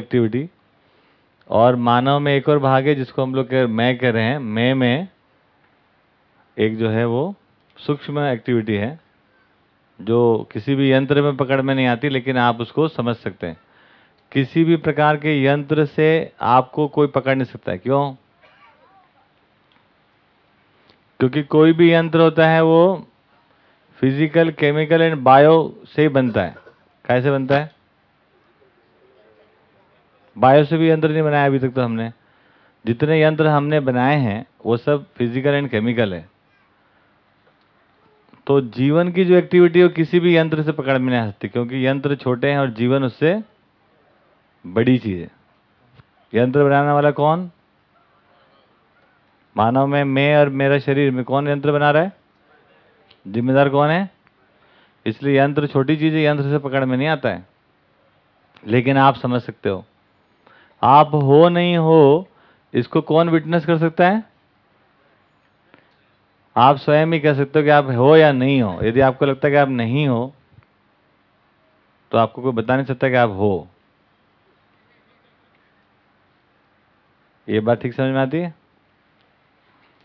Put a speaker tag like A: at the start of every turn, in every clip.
A: Activity और मानव में एक और भाग है जिसको हम लोग कह, मैं कह रहे हैं, मैं में एक जो है वो सूक्ष्म एक्टिविटी है, जो किसी भी यंत्र में पकड़ में नहीं आती, लेकिन आप उसको समझ सकते हैं। किसी भी प्रकार के यंत्र से आपको कोई पकड़ नहीं सकता है। क्यों? क्योंकि कोई भी यंत्र होता है वो फ़िज़िकल केमिकल एंड बायो से ही बनता है। कैसे बनता है? बायो से भी यंत्र नहीं बनाया अभी तक तो हमने। जितने यंत्र हमने बनाए हैं, वो सब फ़िज़िकल एंड केमिकल है। तो जीवन की जो एक्टिविटी है, वो किसी भी यंत्र से पकड़ में नहीं आ सकती, क्योंकि यंत्र छोटे हैं और जीवन उससे बड़ी चीज़ है। यंत्र बनाने वाला कौन? मानव में, मैं और मेरा शरीर में कौन यंत्र बना रहा है? जिम्मेदार कौन है? इसलिए यंत्र छोटी चीज़ है, यंत्र से पकड़ में नहीं आता है। लेकिन आप समझ सकते हो आप हो नहीं हो, इसको कौन विटनेस कर सकता है? आप स्वयं ही कह सकते हो कि आप हो या नहीं हो। यदि आपको लगता है कि आप नहीं हो तो आपको कोई बता नहीं सकता कि आप हो। ये बात ठीक समझ में आती है?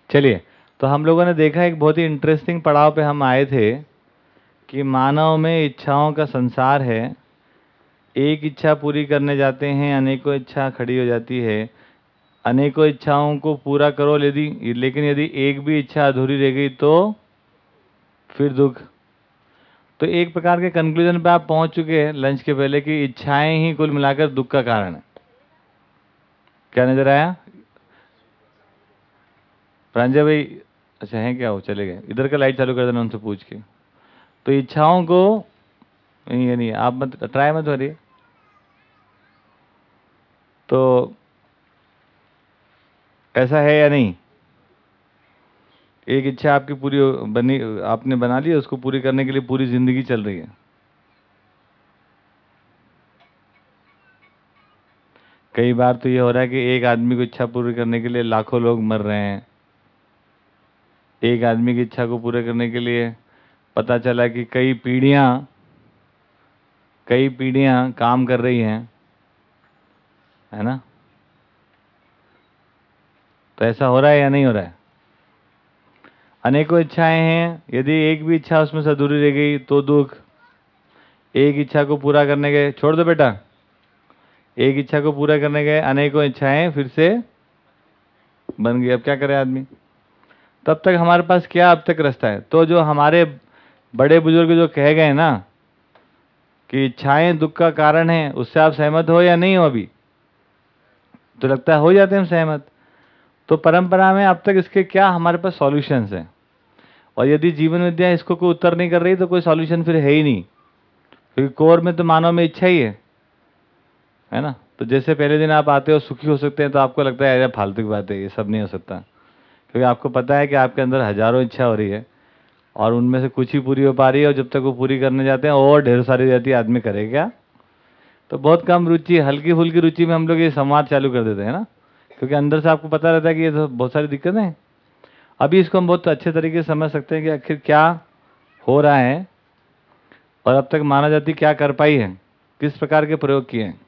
A: चलिए तो हम लोगों ने देखा एक बहुत ही इंटरेस्टिंग पड़ाव पे हम आए थे कि मानव में इच्छाओं का संसार है। एक इच्छा पूरी करने जाते हैं, अनेकों इच्छा खड़ी हो जाती है। अनेकों इच्छाओं को पूरा करो यदि, लेकिन यदि एक भी इच्छा अधूरी रह गई तो फिर दुख। तो एक प्रकार के कंक्लूजन पे आप पहुँच चुके हैं लंच के पहले कि इच्छाएँ ही कुल मिलाकर दुख का कारण है। क्या नज़र आया? प्रांजय भाई अच्छा है क्या? वो चले गए। इधर का लाइट चालू कर देना उनसे पूछ के। तो इच्छाओं को, नहीं नहीं, आप मत ट्राई मत हो रही तो ऐसा है या नहीं? एक इच्छा आपकी पूरी बनी, आपने बना ली, उसको पूरी करने के लिए पूरी ज़िंदगी चल रही है। कई बार तो ये हो रहा है कि एक आदमी को इच्छा पूरी करने के लिए लाखों लोग मर रहे हैं। एक आदमी की इच्छा को पूरे करने के लिए पता चला कि कई पीढ़ियाँ कई पीढ़ियाँ काम कर रही हैं। है ना? तो ऐसा हो रहा है या नहीं हो रहा है? अनेकों इच्छाएँ हैं, यदि एक भी इच्छा उसमें से अधूरी रह गई तो दुख। एक इच्छा को पूरा करने गए छोड़ दो बेटा। एक इच्छा को पूरा करने गए अनेकों इच्छाएँ फिर से बन गई। अब क्या करे आदमी? तब तक हमारे पास क्या अब तक रास्ता है? तो जो हमारे बड़े बुज़ुर्ग जो कह गए ना, कि इच्छाएँ दुख का कारण है, उससे आप सहमत हो या नहीं हो अभी? तो लगता है हो जाते हैं हम सहमत। तो परंपरा में अब तक इसके क्या हमारे पास सॉल्यूशंस हैं? और यदि जीवन विद्या इसको कोई उत्तर नहीं कर रही तो कोई सॉल्यूशन फिर है ही नहीं। क्योंकि कोर में तो मानव में इच्छा ही है। है ना? तो जैसे पहले दिन आप आते हो, सुखी हो सकते हैं तो आपको लगता है, अरे, फालतू की बात है, ये सब नहीं हो सकता। क्योंकि आपको पता है कि आपके अंदर हज़ारों इच्छा हो रही है, और उनमें से कुछ ही पूरी हो पा रही है, और जब तक वो पूरी करने जाते हैं, और ढेर सारी जाती आदमी करे क्या? तो बहुत कम रुचि हल्की फुल्की रुचि में हम लोग ये संवाद चालू कर देते हैं ना? क्योंकि अंदर से आपको पता रहता है कि ये तो बहुत सारी दिक्कतें हैं। अभी इसको हम बहुत अच्छे तरीके से समझ सकते हैं कि आखिर क्या हो रहा है और अब तक मानव जाति क्या कर पाई है, किस प्रकार के प्रयोग किए हैं।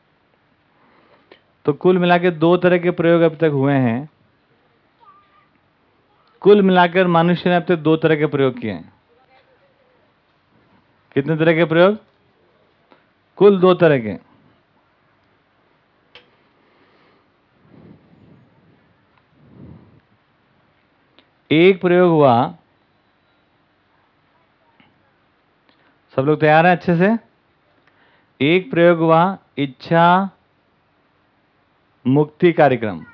A: तो कुल मिला के दो तरह के प्रयोग अब तक हुए हैं। कुल मिलाकर मनुष्य ने अब तक दो तरह के प्रयोग किए हैं। कितने तरह के प्रयोग? कुल दो तरह के। एक प्रयोग हुआ। सब लोग तैयार हैं अच्छे से? एक प्रयोग हुआ इच्छा मुक्ति कार्यक्रम।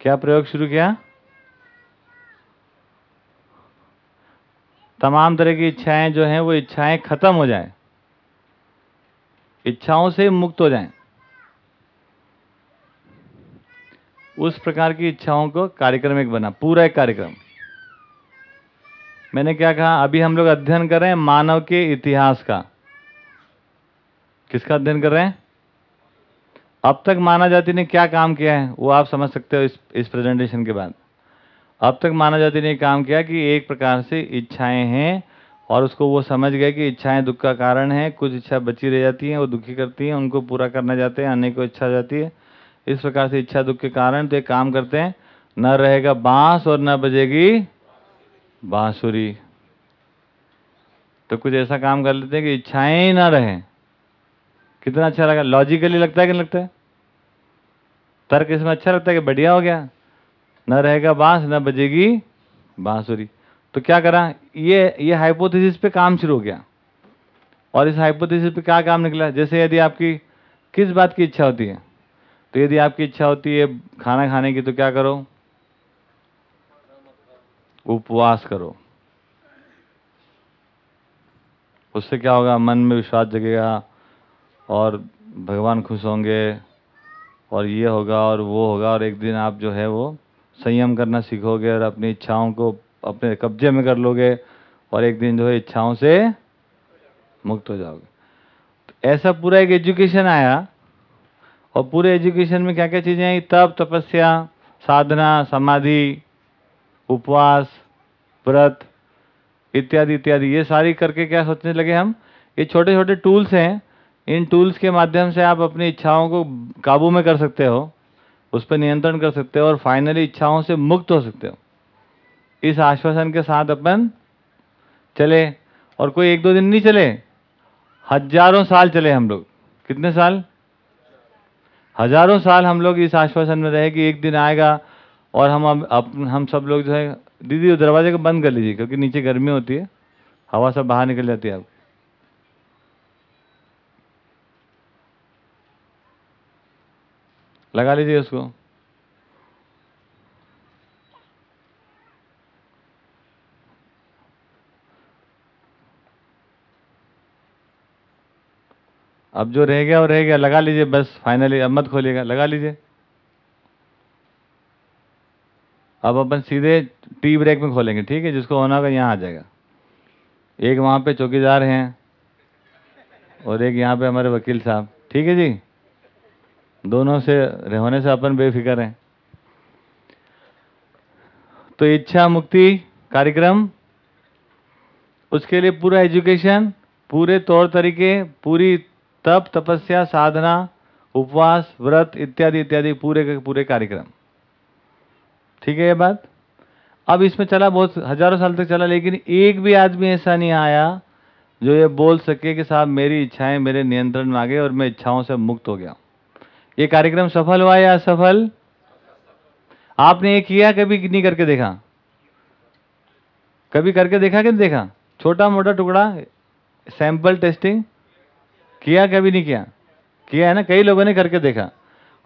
A: क्या प्रयोग शुरू किया? तमाम तरह की इच्छाएँ जो हैं, वो इच्छाएँ खत्म हो जाएँ। इच्छाओं से मुक्त हो जाएँ। उस प्रकार की इच्छाओं को कार्यक्रम एक बना, पूरा एक कार्यक्रम। मैंने क्या कहा, अभी हम लोग अध्ययन कर रहे हैं मानव के इतिहास का। किसका अध्ययन कर रहे हैं? अब तक मानव जाति ने क्या काम किया है, वो आप समझ सकते हो इस इस प्रेजेंटेशन के बाद। अब तक मानव जाति ने काम किया कि एक प्रकार से इच्छाएँ हैं और उसको वो समझ गए कि इच्छाएँ दुख का कारण है, कुछ इच्छा बची रह जाती हैं, वो दुखी करती हैं, उनको पूरा करना जाते हैं, अन्य को इच्छा जाती है। इस प्रकार से इच्छा दुख के कारण तो एक काम करते हैं, न रहेगा बाँस और न बजेगी बांसुरी। तो कुछ ऐसा काम कर लेते हैं कि इच्छाएँ ही ना रहें। कितना अच्छा लगा लॉजिकली लगता है कि नहीं लगता है? तर्क इसमें अच्छा लगता है कि बढ़िया हो गया। न रहेगा बाँस, न बजेगी बांसुरी। तो क्या करा, ये ये हाइपोथेसिस पे काम शुरू हो गया। और इस हाइपोथेसिस पे क्या काम निकला? जैसे यदि आपकी, किस बात की इच्छा होती है? तो यदि आपकी इच्छा होती है खाना खाने की तो क्या करो? उपवास करो। उससे क्या होगा? मन में विश्वास जगेगा और भगवान खुश होंगे और ये होगा और वो होगा और एक दिन आप जो है वो संयम करना सीखोगे और अपनी इच्छाओं को अपने कब्जे में कर लोगे और एक दिन जो है इच्छाओं से मुक्त हो जाओगे। तो ऐसा पूरा एक एजुकेशन आया और पूरे एजुकेशन में क्या क्या चीज़ें आई तप, तपस्या, साधना, समाधि, उपवास, व्रत इत्यादि इत्यादि। ये सारी करके क्या सोचने लगे हम? ये छोटे छोटे टूल्स हैं। इन टूल्स के माध्यम से आप अपनी इच्छाओं को काबू में कर सकते हो, उस पर नियंत्रण कर सकते हो और फाइनली इच्छाओं से मुक्त हो सकते हो। इस आश्वासन के साथ अपन चले और कोई एक दो दिन नहीं चले, हज़ारों साल चले हम लोग। कितने साल? हज़ारों साल हम लोग इस आश्वासन में रहे कि एक दिन आएगा और हम अब अप, हम सब लोग जो है दीदी वो दरवाजे को बंद कर लीजिए क्योंकि नीचे गर्मी होती है। हवा सब बाहर निकल जाती है आपकी लगा लीजिए उसको। अब जो रह गया वो रह गया, लगा लीजिए, बस फाइनली अब मत खोलिएगा, लगा लीजिए। अब अपन सीधे टी ब्रेक में खोलेंगे, ठीक है? जिसको होना होगा यहाँ आ जाएगा। एक वहाँ पे चौकीदार हैं और एक यहाँ पे हमारे वकील साहब, ठीक है जी? दोनों से होने से अपन बेफिक्र हैं। तो इच्छा मुक्ति कार्यक्रम, उसके लिए पूरा एजुकेशन पूरे तौर तरीके, पूरी तप, तपस्या, साधना, उपवास, व्रत इत्यादि इत्यादि पूरे के पूरे कार्यक्रम। ठीक है ये बात? अब इसमें चला बहुत, हज़ारों साल तक चला, लेकिन एक भी आदमी ऐसा नहीं आया जो ये बोल सके कि साहब मेरी इच्छाएँ मेरे नियंत्रण में आ गई और मैं इच्छाओं से मुक्त हो गया। ये कार्यक्रम सफल हुआ या असफल? आपने ये किया कभी नहीं करके देखा? कभी करके देखा कि नहीं देखा? छोटा मोटा टुकड़ा सैंपल टेस्टिंग किया कभी नहीं किया? किया है ना? कई लोगों ने करके देखा।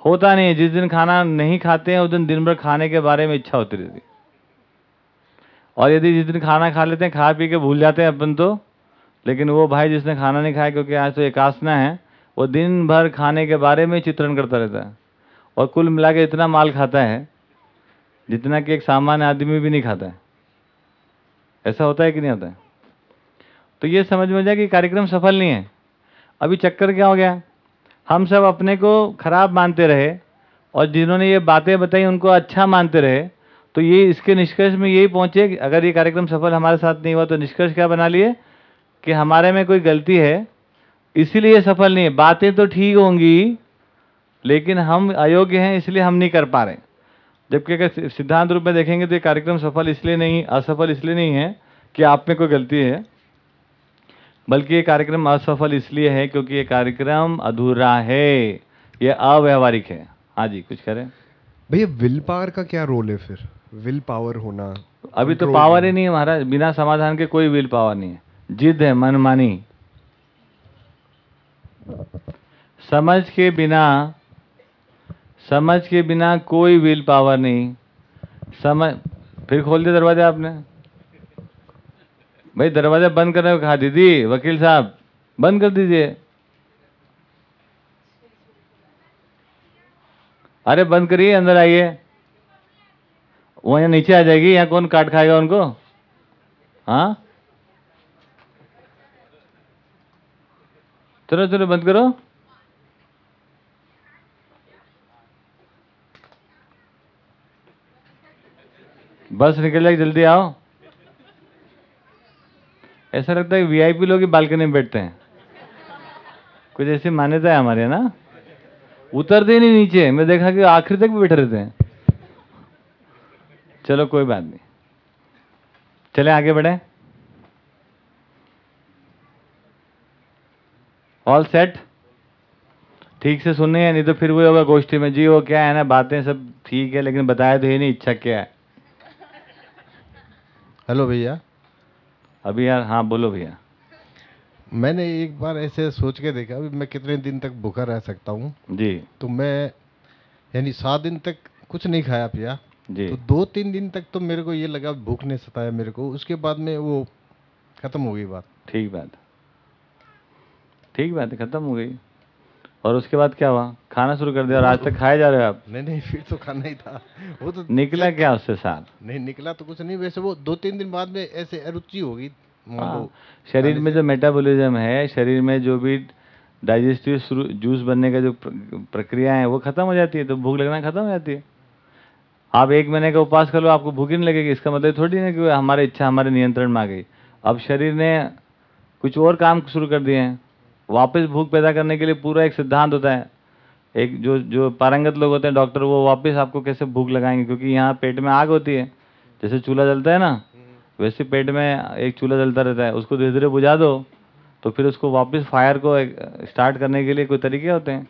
A: होता नहीं है। जिस दिन खाना नहीं खाते हैं, उस दिन दिन भर खाने के बारे में इच्छा होती रहती। और यदि जिस दिन खाना खा लेते हैं, खा पी के भूल जाते हैं अपन तो लेकिन वो भाई जिसने खाना नहीं खाया, क्योंकि आज तो एकासना है, वो दिन भर खाने के बारे में चित्रण करता रहता है। और कुल मिला के इतना माल खाता है, जितना कि एक सामान्य आदमी भी नहीं खाता है। ऐसा होता है कि नहीं होता है? तो ये समझ में जाए कि कार्यक्रम सफल नहीं है। अभी चक्कर क्या हो गया? हम सब अपने को खराब मानते रहे और जिन्होंने ये बातें बताई उनको अच्छा मानते रहे तो ये इसके निष्कर्ष में यही पहुँचे अगर ये कार्यक्रम सफल हमारे साथ नहीं हुआ तो निष्कर्ष क्या बना लिए? कि हमारे में कोई गलती है, इसीलिए सफल नहीं है। बातें तो ठीक होंगी, लेकिन हम अयोग्य हैं, इसलिए हम नहीं कर पा रहे। जबकि अगर सिद्धांत रूप में देखेंगे तो ये कार्यक्रम सफल इसलिए नहीं, असफल इसलिए नहीं है कि आप में कोई गलती है। बल्कि ये कार्यक्रम असफल इसलिए है क्योंकि ये कार्यक्रम अधूरा है। ये अव्यवहारिक है। हाँ जी कुछ करें
B: भैया विल पावर का क्या रोल है फिर? विल पावर होना
A: अभी तो पावर। ही नहीं है महाराज। बिना समाधान के कोई विल पावर नहीं है। जिद है मनमानी। समझ के बिना समझ के बिना कोई विल पावर नहीं। समझ फिर खोल दिया दरवाज़ा आपने। भाई, दरवाज़ा बंद करने को कहा, दीदी, वकील साहब, बंद कर दीजिए। अरे, बंद करिए, अंदर आइए। वो यहाँ नीचे आ जाएगी, यहाँ कौन काट खाएगा उनको? हाँ? चलो चलो, बंद करो। बस निकल जाएगी, जल्दी आओ। ऐसा लगता है वीआईपी लोग ही बालकनी में बैठते हैं। कुछ ऐसी मान्यता है हमारे ना? उतरते ही नहीं नीचे। मैं देखा कि आखिर तक भी बैठे रहते हैं। चलो, कोई बात नहीं। चले आगे बढ़े। ऑल सेट ठीक से सुनने हैं नहीं तो फिर वो होगा गोष्ठी में। जी, वो क्या है ना, बातें सब ठीक है, लेकिन बताया तो ये नहीं, इच्छा क्या है?
C: हेलो भैया।
A: अभी यार हाँ बोलो भैया।
C: मैंने एक बार ऐसे सोच के देखा अभी मैं कितने दिन तक भूखा रह सकता हूँ।
A: जी।
C: तो मैं यानी सात दिन तक कुछ नहीं खाया पिया।
A: जी।
C: तो दो तीन दिन तक तो मेरे को ये लगा भूख ने सताया मेरे को। उसके बाद में वो खत्म हो गई बात।
A: ठीक बात। ठीक बात है खत्म हो गई। और उसके बाद क्या हुआ? खाना शुरू कर दिया और आज तक खाए जा रहे हो आप?
C: नहीं नहीं फिर तो खाना ही था। वो तो
A: निकला क्या उससे साथ?
C: नहीं निकला तो कुछ नहीं वैसे वो दो तीन दिन बाद में ऐसे अरुचि होगी
A: हाँ, शरीर में जो मेटाबॉलिज्म है शरीर में जो भी डाइजेस्टिव जूस बनने का जो प्रक्रिया है वो खत्म हो जाती है तो भूख लगना खत्म हो जाती है। आप एक महीने का उपवास कर लो आपको भूख ही नहीं लगेगी। इसका मतलब थोड़ी ना कि हमारी इच्छा हमारे नियंत्रण में आ गई। अब शरीर ने कुछ और काम शुरू कर दिए हैं। वापस भूख पैदा करने के लिए पूरा एक सिद्धांत होता है। एक जो जो पारंगत लोग होते हैं, डॉक्टर, वो वापस आपको कैसे भूख लगाएँगे? क्योंकि यहाँ पेट में आग होती है। जैसे चूल्हा जलता है ना, वैसे पेट में एक चूल्हा जलता रहता है। उसको धीरे धीरे बुझा दो तो फिर उसको वापस फायर को स्टार्ट करने के लिए कोई तरीके होते हैं।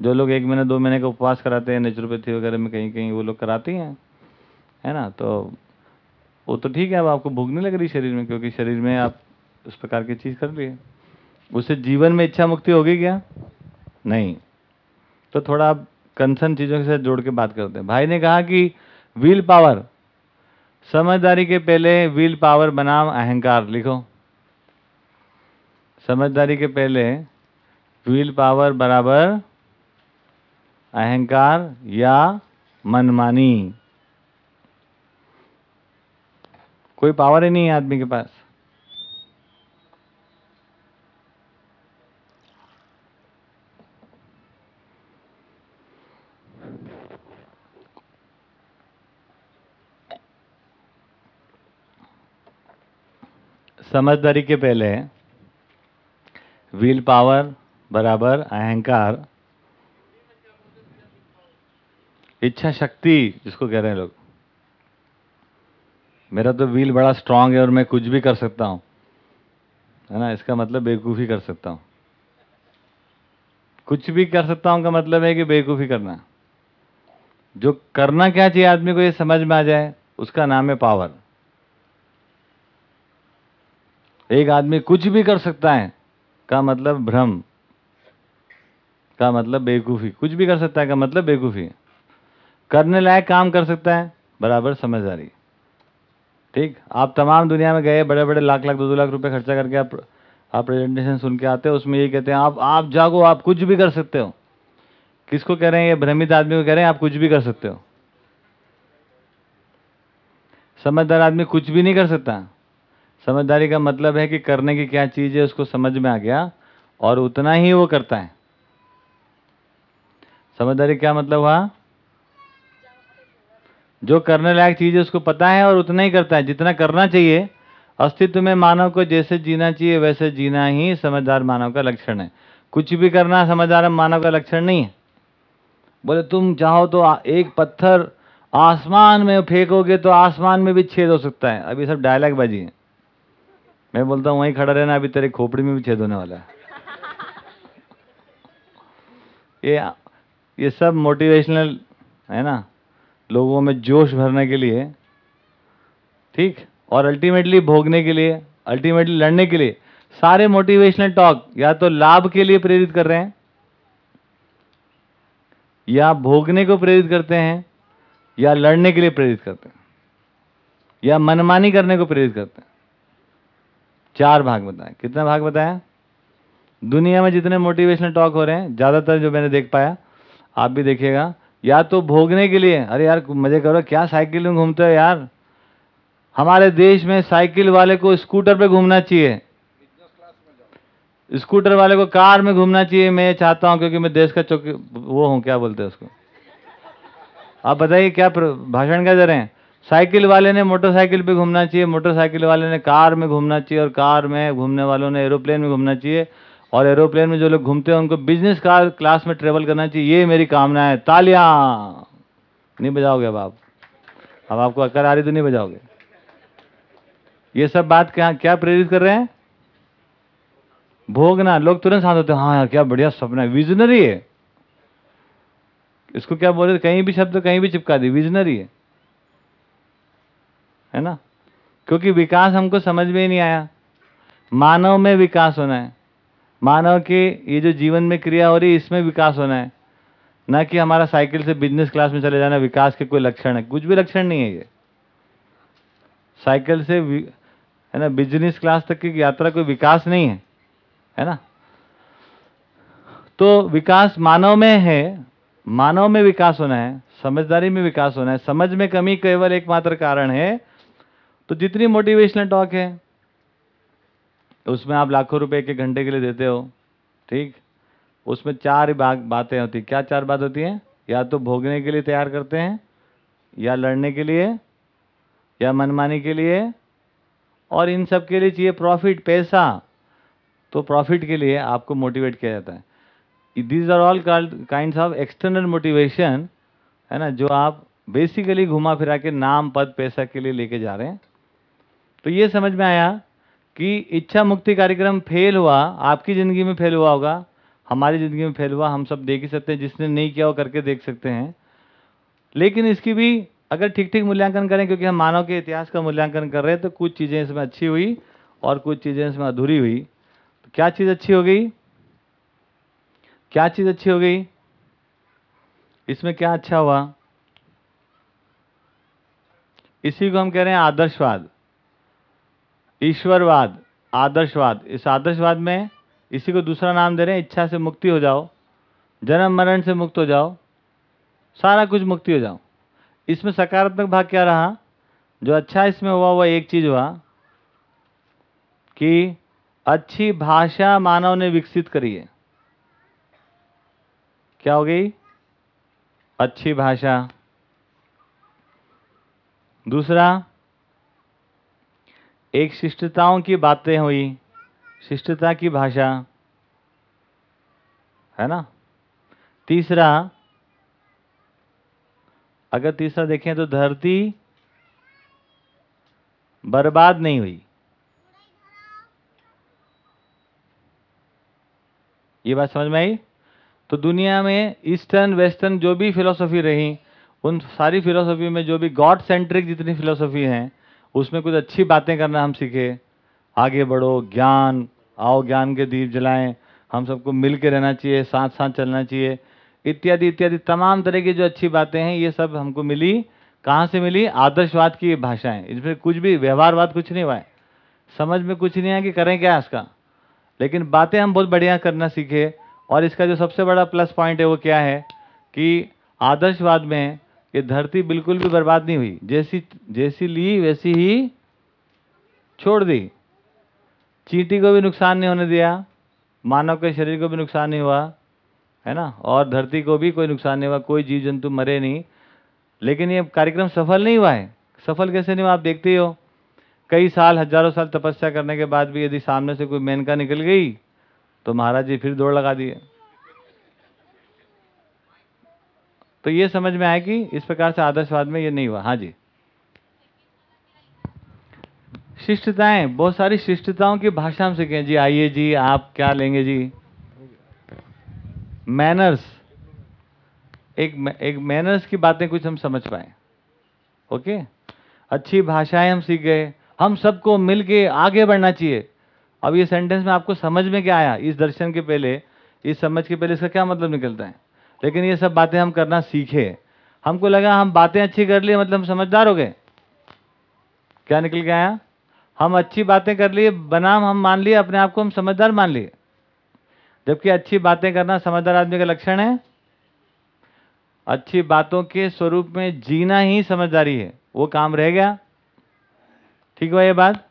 A: जो लोग एक महीने, दो महीने का उपवास कराते हैं नेचुरोपैथी वगैरह में कहीं कहीं वो लोग कराती हैं, है ना? तो वो तो ठीक है, अब आपको भूख नहीं लग रही शरीर में, क्योंकि शरीर में आप उस प्रकार की चीज़ कर लिए उससे जीवन में इच्छा मुक्ति होगी क्या? नहीं। तो थोड़ा आप कंसर्न चीज़ों के साथ जोड़ के बात करते हैं। भाई ने कहा कि विल पावर। समझदारी के पहले विल पावर बनाम अहंकार, लिखो। समझदारी के पहले विल पावर बराबर अहंकार या मनमानी। कोई पावर ही नहीं है आदमी के पास। समझदारी के पहले विल पावर बराबर अहंकार, इच्छा शक्ति जिसको कह रहे हैं लोग। मेरा तो व्हील बड़ा स्ट्रांग है और मैं कुछ भी कर सकता हूँ। है ना? इसका मतलब बेवकूफ़ी कर सकता हूँ। कुछ भी कर सकता हूँ का मतलब है कि बेवकूफ़ी करना। जो करना क्या चाहिए आदमी को ये समझ में आ जाए, उसका नाम है पावर एक आदमी कुछ भी कर सकता है, का मतलब भ्रम, का मतलब बेवकूफ़ी। कुछ भी कर सकता है, का मतलब बेवकूफ़ी करने लायक काम कर सकता है, बराबर समझदारी। ठीक? आप तमाम दुनिया में गए बड़े बड़े लाख लाख दो दो लाख रुपए खर्चा करके आप आप प्रेजेंटेशन सुन के आते हो, उसमें ये कहते हैं, आप आप जागो, आप कुछ भी कर सकते हो। किसको कह रहे हैं, ये भ्रमित आदमी को कह रहे हैं, आप कुछ भी कर सकते हो। समझदार आदमी कुछ भी नहीं कर सकता। समझदारी का मतलब है कि करने की क्या चीज़ है, उसको समझ में आ गया और उतना ही वो करता है। समझदारी क्या मतलब हुआ? जो करने लायक चीज़ है, उसको पता है और उतना ही करता है। जितना करना चाहिए, अस्तित्व में मानव को जैसे जीना चाहिए, वैसे जीना ही समझदार मानव का लक्षण है। कुछ भी करना समझदार मानव का लक्षण नहीं है। बोले, तुम चाहो तो एक पत्थर आसमान में फेंकोगे तो आसमान में भी छेद हो सकता है। अभी सब डायलॉग बाजी है। मैं बोलता हूँ, वहीं खड़ा रहना, अभी तेरे खोपड़ी में भी छेद होने वाला है। ये ये सब मोटिवेशनल है ना, लोगों में जोश भरने के लिए, ठीक? और अल्टीमेटली भोगने के लिए अल्टीमेटली लड़ने के लिए, सारे मोटिवेशनल टॉक या तो लाभ के लिए प्रेरित कर रहे हैं, या भोगने को प्रेरित करते हैं, या लड़ने के लिए प्रेरित करते हैं, या मनमानी करने को प्रेरित करते हैं। चार भाग बताएँ। कितना भाग बताया? दुनिया में जितने मोटिवेशनल टॉक हो रहे हैं, ज़्यादातर जो मैंने देख पाया, आप भी देखिएगा। या तो भोगने के लिए, अरे यार, मज़े करो, क्या साइकिल में घूमते हो यार? हमारे देश में साइकिल वाले को स्कूटर पे घूमना चाहिए। स्कूटर वाले को कार में घूमना चाहिए, मैं ये चाहता हूँ, क्योंकि मैं देश का चौकी वो हूँ, क्या बोलते हैं उसको? आप बताइए, क्या भाषण क्या दे रहे हैं? साइकिल वाले ने मोटरसाइकिल पे घूमना चाहिए, मोटरसाइकिल वाले ने कार में घूमना चाहिए और कार में घूमने वालों ने एरोप्लेन में घूमना चाहिए। और एरोप्लेन में जो लोग घूमते हैं, उनको बिज़नेस कार क्लास में ट्रेवल करना चाहिए। ये मेरी कामना है। तालियाँ! नहीं बजाओगे अब आप। अब आपको अक्कर आ रही तो नहीं बजाओगे। ये सब बात क्या क्या प्रेरित कर रहे हैं? भोगना लोग तुरंत साथ होते हैं। हाँ यार, क्या बढ़िया सपना है। विजनरी है। इसको क्या बोले कहीं भी शब्द, कहीं भी चिपका दी। विजनरी है। है ना? क्योंकि विकास हमको समझ में ही नहीं आया। मानव में विकास होना है। मानव के ये जो जीवन में क्रिया हो रही है, इसमें विकास होना है। ना कि हमारा साइकिल से बिज़नेस क्लास में चले जाना, विकास के कोई लक्षण है। कुछ भी लक्षण नहीं है ये। साइकिल से है ना बिज़नेस क्लास तक की यात्रा कोई विकास नहीं है। है ना? तो विकास मानव में है। मानव में विकास होना है। समझदारी में विकास होना है। समझ में कमी केवल एकमात्र कारण है तो जितनी मोटिवेशनल टॉक है, उसमें आप लाखों रुपए के घंटे के लिए देते हो, ठीक? उसमें चार बात बातें होती क्या चार बात होती हैं? या तो भोगने के लिए तैयार करते हैं, या लड़ने के लिए, या मनमानी के लिए, और इन सब के लिए चाहिए प्रॉफिट पैसा। तो प्रॉफिट के लिए आपको मोटिवेट किया जाता है। These are all kind of external motivation है ना? जो आप बेसिकली घुमा फिरा के नाम, पद, पैसा के लिए लेके जा रहे हैं। तो ये समझ में आया कि इच्छा मुक्ति कार्यक्रम फेल हुआ, आपकी ज़िंदगी में फेल हुआ होगा, हमारी ज़िंदगी में फेल हुआ, हम सब देख ही सकते हैं, जिसने नहीं किया वो करके देख सकते हैं। लेकिन इसकी भी अगर ठीक ठीक मूल्यांकन करें, क्योंकि हम मानव के इतिहास का मूल्यांकन कर रहे हैं तो कुछ चीज़ें इसमें अच्छी हुई और कुछ चीज़ें इसमें अधूरी हुई। तो क्या चीज़ अच्छी हो गई? क्या चीज़ अच्छी हो गई? इसमें क्या अच्छा हुआ? इसी को हम कह रहे हैं आदर्शवाद। ईश्वरवाद, आदर्शवाद। इस आदर्शवाद में इसी को दूसरा नाम दे रहे हैं, इच्छा से मुक्ति हो जाओ, जन्म मरण से मुक्त हो जाओ, सारा कुछ मुक्ति हो जाओ। इसमें सकारात्मक भाग क्या रहा? जो अच्छा इसमें हुआ, वह एक चीज़ हुआ कि अच्छी भाषा मानव ने विकसित करी है। क्या हो गई? अच्छी भाषा। दूसरा एक शिष्टताओं की बातें हुई, शिष्टता की भाषा, है ना? तीसरा, अगर तीसरा देखें तो धरती बर्बाद नहीं हुई। ये बात समझ में आई? तो दुनिया में ईस्टर्न, वेस्टर्न जो भी फिलोसफी रही, उन सारी फिलोसफी में जो भी गॉड सेंट्रिक जितनी फिलोसफी हैं उसमें कुछ अच्छी बातें करना हम सीखे। आगे बढ़ो, ज्ञान, आओ ज्ञान के दीप जलाएँ। हम सबको मिल के रहना चाहिए साथ साथ चलना चाहिए। इत्यादि इत्यादि, तमाम तरह की जो अच्छी बातें हैं, ये सब हमको मिली। कहाँ से मिली? आदर्शवाद की भाषाएँ। इसमें कुछ भी व्यवहारवाद कुछ नहीं हुआ है। समझ में कुछ नहीं है कि करें क्या इसका। लेकिन बातें हम बहुत बढ़िया करना सीखे। और इसका जो सबसे बड़ा प्लस पॉइंट है वो क्या है? कि आदर्शवाद में ये धरती बिल्कुल भी बर्बाद नहीं हुई। जैसी जैसी ली, वैसी ही छोड़ दी। चींटी को भी नुकसान नहीं होने दिया। मानव के शरीर को भी नुकसान नहीं हुआ, है ना? और धरती को भी कोई नुकसान नहीं हुआ, कोई जीव जंतु मरे नहीं। लेकिन ये कार्यक्रम सफल नहीं हुआ है। सफल कैसे नहीं हुआ? आप देखते ही हो। कई साल, हज़ारों साल तपस्या करने के बाद भी यदि सामने से कोई मेनका निकल गई तो महाराज जी फिर दौड़ लगा दिए। तो ये समझ में आया कि इस प्रकार से आदर्शवाद में ये नहीं हुआ। हाँ जी। शिष्टताएँ, बहुत सारी शिष्टताओं की भाषा हम सीखे जी, आइए जी, आप क्या लेंगे जी? मैनर्स एक एक मैनर्स की बातें कुछ हम समझ पाए। ओके? अच्छी भाषाएँ हम सीख गए। हम सबको मिल के आगे बढ़ना चाहिए। अब ये सेंटेंस में आपको समझ में क्या आया? इस दर्शन के पहले, इस समझ के पहले इसका क्या मतलब निकलता है? लेकिन ये सब बातें हम करना सीखे। हमको लगा हम बातें अच्छी कर लिए मतलब हम समझदार हो गए। क्या निकल के आया? हम अच्छी बातें कर लिए, बनाम हम मान लिए, अपने आप को हम समझदार मान लिए। जबकि अच्छी बातें करना समझदार आदमी का लक्षण है। अच्छी बातों के स्वरूप में जीना ही समझदारी है। वो काम रह गया। ठीक हुआ ये बात?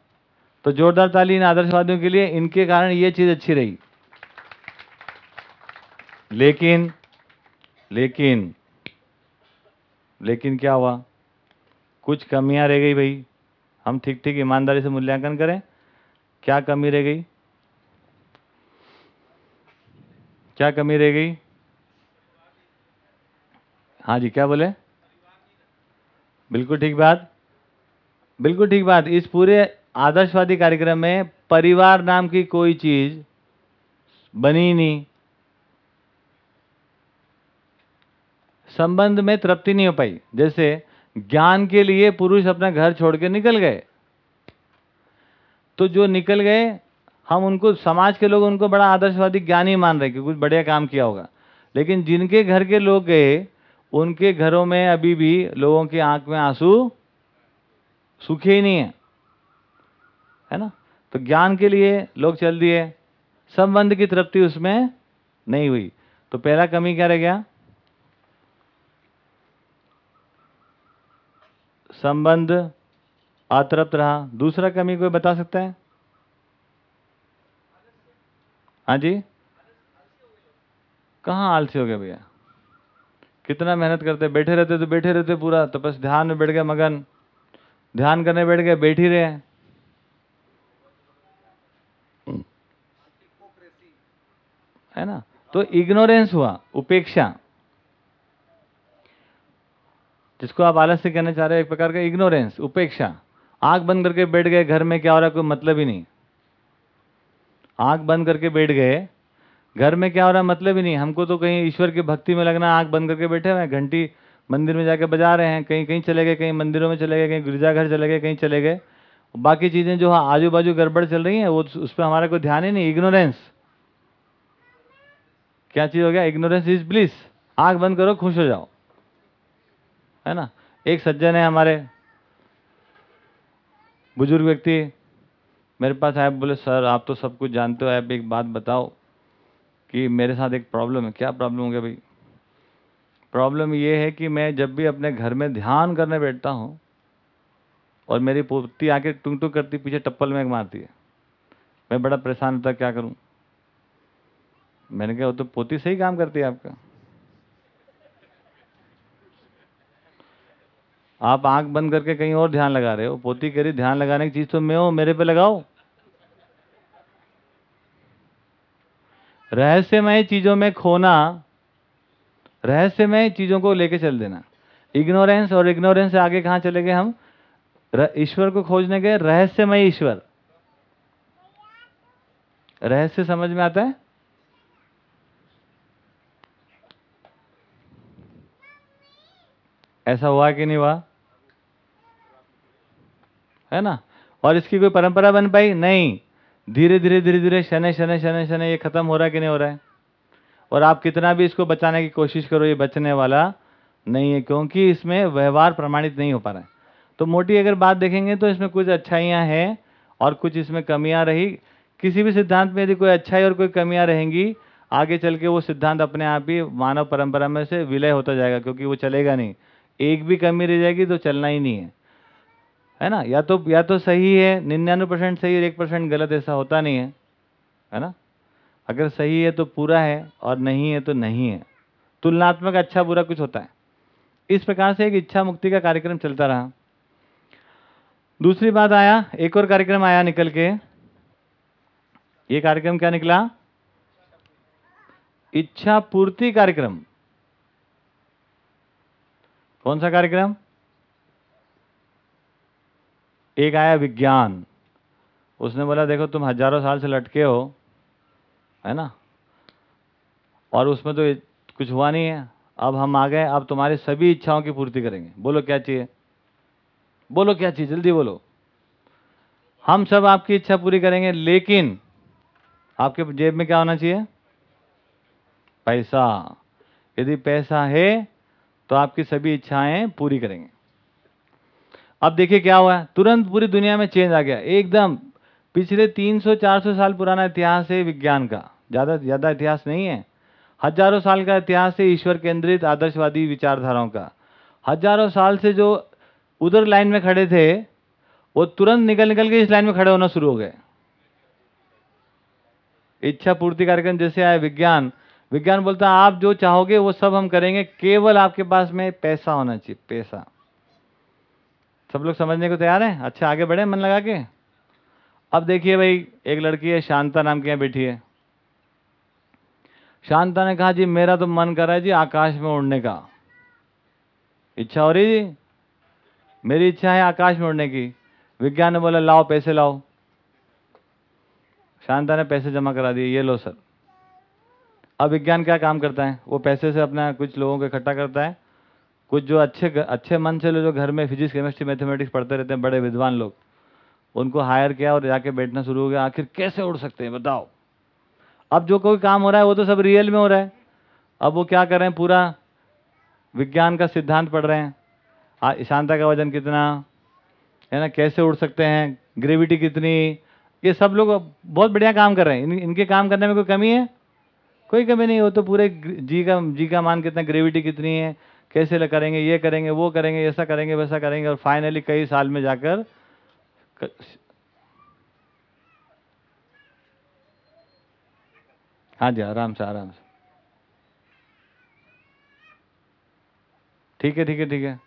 A: तो जोरदार ताली इन आदर्शवादियों के लिए, इनके कारण ये चीज़ अच्छी रही। लेकिन लेकिन लेकिन क्या हुआ? कुछ कमियाँ रह गई भाई। हम ठीक ठीक ईमानदारी से मूल्यांकन करें, क्या कमी रह गई? क्या कमी रह गई? हाँ जी, क्या बोले? बिल्कुल ठीक बात। बिल्कुल ठीक बात। इस पूरे आदर्शवादी कार्यक्रम में परिवार नाम की कोई चीज़ बनी नहीं। संबंध में तृप्ति नहीं हो पाई। जैसे, ज्ञान के लिए पुरुष अपना घर छोड़ के निकल गए। तो जो निकल गए, हम उनको, समाज के लोग उनको बड़ा आदर्शवादी ज्ञानी मान रहे कि कुछ बढ़िया काम किया होगा। लेकिन जिनके घर के लोग गए, उनके घरों में अभी भी लोगों की आँख में आँसू सूखे ही नहीं है। है ना? तो ज्ञान के लिए लोग चल दिए। संबंध की तृप्ति उसमें नहीं हुई। तो पहला कमी क्या रह गया? संबंध आतरप्त रहा। दूसरा कमी कोई बता सकता है? हाँ जी? कहाँ आलसी हो गया भैया? कितना मेहनत करते, बैठे रहते तो बैठे रहते पूरा तो बस ध्यान में बैठ गए मगन। ध्यान करने बैठ गए, बैठ ही रहे। हैं है ना? तो इग्नोरेंस हुआ, उपेक्षा। जिसको आप आलस्य कहना चाह रहे हैं, एक प्रकार का इग्नोरेंस उपेक्षा। आँख बंद करके बैठ गए, घर में क्या हो रहा है, कोई मतलब ही नहीं। आँख बंद करके बैठ गए, घर में क्या हो रहा है मतलब ही नहीं। हमको तो कहीं ईश्वर की भक्ति में लगना, आँख बंद करके बैठे हुए हैं, घंटी मंदिर में जाके बजा रहे हैं, कहीं कहीं चले गए, कहीं मंदिरों में चले गए, कहीं गिरजाघर चले गए, कहीं चले गए। बाकी चीज़ें जो आजू बाजू गड़बड़ चल रही हैं, वो उस पर हमारा कोई ध्यान ही नहीं। इग्नोरेंस क्या चीज़ हो गया? इग्नोरेंस इज़ ब्लिस आँख बंद करो, खुश हो जाओ। है ना? एक सज्जन है हमारे। बुज़ुर्ग व्यक्ति, मेरे पास आए बोले, सर, आप तो सब कुछ जानते हो, आप एक बात बताओ कि मेरे साथ एक प्रॉब्लम है। क्या प्रॉब्लम हो गया भाई? प्रॉब्लम ये है कि मैं जब भी अपने घर में ध्यान करने बैठता हूँ और मेरी पोती आके टुंग टुंग करती, पीछे टप्पल में मारती है, मैं बड़ा परेशान होता, क्या करूँ? मैंने कहा, वो तो पोती सही काम करती है आपका। आप आँख बंद करके कहीं और ध्यान लगा रहे हो? पोती कह रही, ध्यान लगाने की चीज़ तो मैं हूँ, मेरे पे लगाओ। रहस्यमय चीज़ों में खोना, रहस्यमय चीज़ों को लेके चल देना। इग्नोरेंस और इग्नोरेंस से आगे कहाँ चले गए हम ईश्वर को खोजने गए, रहस्यमय ईश्वर। रहस्य समझ में आता है? ऐसा हुआ कि नहीं हुआ? है ना? और इसकी कोई परंपरा बन पाई? नहीं। धीरे धीरे धीरे धीरे, शनै शनै शनै शनै, ये खत्म हो रहा है कि नहीं हो रहा है? और आप कितना भी इसको बचाने की कोशिश करो, ये बचने वाला नहीं है, क्योंकि इसमें व्यवहार प्रमाणित नहीं हो पा रहा है। तो मोटी अगर बात देखेंगे तो इसमें कुछ अच्छाइयाँ हैं और कुछ इसमें कमियाँ रही। किसी भी सिद्धांत में यदि कोई अच्छाई और कोई कमियाँ रहेंगी, आगे चल के वो सिद्धांत अपने आप ही मानव परंपरा में से विलय होता जाएगा, क्योंकि वो चलेगा नहीं। एक भी कमी रह जाएगी तो चलना ही नहीं है। है ना? या तो या तो सही है, निन्यानवे परसेंट सही और एक परसेंट गलत, ऐसा होता नहीं है है ना? अगर सही है तो पूरा है और नहीं है तो नहीं है। तुलनात्मक अच्छा बुरा कुछ होता है। इस प्रकार से एक इच्छा मुक्ति का कार्यक्रम चलता रहा। दूसरी बात आया, एक और कार्यक्रम आया निकल के। ये कार्यक्रम क्या निकला? इच्छा पूर्ति कार्यक्रम। कौन सा कार्यक्रम? एक आया विज्ञान। उसने बोला, देखो, तुम हज़ारों साल से लटके हो, है ना? और उसमें तो कुछ हुआ नहीं है। अब हम आ गए, अब तुम्हारी सभी इच्छाओं की पूर्ति करेंगे। बोलो, क्या चाहिए? बोलो, क्या चाहिए? जल्दी बोलो। हम सब आपकी इच्छा पूरी करेंगे, लेकिन आपके जेब में क्या होना चाहिए? पैसा। यदि पैसा है तो आपकी सभी इच्छाएँ पूरी करेंगे। अब देखिए क्या हुआ तुरंत पूरी दुनिया में चेंज आ गया। एकदम पिछले 300-400 साल पुराना इतिहास है विज्ञान का। ज़्यादा ज़्यादा इतिहास नहीं है। हज़ारों साल का इतिहास है ईश्वर केंद्रित आदर्शवादी विचारधाराओं का। हज़ारों साल से जो उधर लाइन में खड़े थे, वो तुरंत निकल निकल के इस लाइन में खड़े होना शुरू हो गए। इच्छा पूर्ति कार्यक्रम जैसे आया विज्ञान। विज्ञान बोलता है, आप जो चाहोगे वो सब हम करेंगे, केवल आपके पास में पैसा होना चाहिए, पैसा। सब लोग समझने को तैयार हैं? अच्छा आगे बढ़े, मन लगा के? अब देखिए भाई, एक लड़की है, शांता नाम की यहाँ बैठी है। शांता ने कहा, जी, मेरा तो मन कर रहा है जी आकाश में उड़ने का। इच्छा हो रही जी? मेरी इच्छा है आकाश में उड़ने की। विज्ञान ने बोला, लाओ, पैसे लाओ। शांता ने पैसे जमा करा दिए, ये लो, सर। अब विज्ञान क्या काम करता है? वो पैसे से अपना कुछ लोगों को इकट्ठा करता है। कुछ जो अच्छे अच्छे मन से लोग जो घर में फिजिक्स केमिस्ट्री मैथमेटिक्स पढ़ते रहते हैं बड़े विद्वान लोग उनको हायर किया और जाके बैठना शुरू हो गया आखिर कैसे उड़ सकते हैं बताओ। अब जो कोई काम हो रहा है वो तो सब रियल में हो रहा है। अब वो क्या कर रहे हैं पूरा विज्ञान का सिद्धांत पढ़ रहे हैं। आ, शांता का वज़न कितना है ना कैसे उड़ सकते हैं ग्रेविटी कितनी ये सब लोग बहुत बढ़िया काम कर रहे हैं। इन, इनके काम करने में कोई कमी है? कोई कमी नहीं हो तो पूरे जी का जी का मान कितना ग्रेविटी कितनी है कैसे करेंगे, ये करेंगे, वो करेंगे, ऐसा करेंगे, वैसा करेंगे और फाइनली कई साल में जाकर हाँ जी, आराम से आराम से। ठीक है ठीक है ठीक है।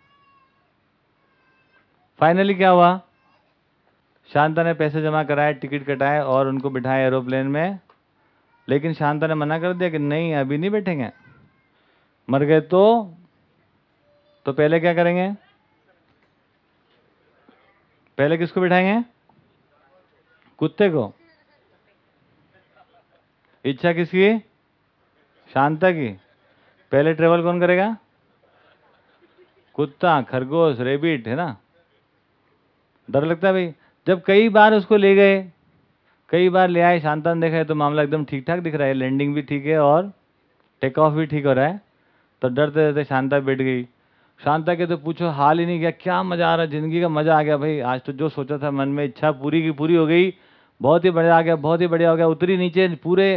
A: फाइनली क्या हुआ? शांता ने पैसे जमा कराए, टिकट कटाए और उनको बिठाए एरोप्लेन में। लेकिन शांता ने मना कर दिया कि नहीं, अभी नहीं बैठेंगे। मर गए तो तो पहले क्या करेंगे? पहले किसको बिठाएँगे? कुत्ते को। इच्छा किसकी? शांता की। पहले ट्रेवल कौन करेगा? कुत्ता, खरगोश, रेबिट, है ना? डर लगता है भाई। जब कई बार उसको ले गए, कई बार ले आए, शांता देखा है तो मामला एकदम ठीक ठाक दिख रहा है। लैंडिंग भी ठीक है और टेक ऑफ़ भी ठीक हो रहा है। तो डरते डरते शांता बैठ गई। शांता के तो पूछो, हाल ही नहीं गया, क्या मज़ा आ रहा ज़िंदगी का मज़ा आ गया भाई। आज तो जो सोचा था मन में, इच्छा पूरी की पूरी हो गई। बहुत ही बढ़िया आ गया, बहुत ही बढ़िया हो गया। उतरी नीचे, पूरे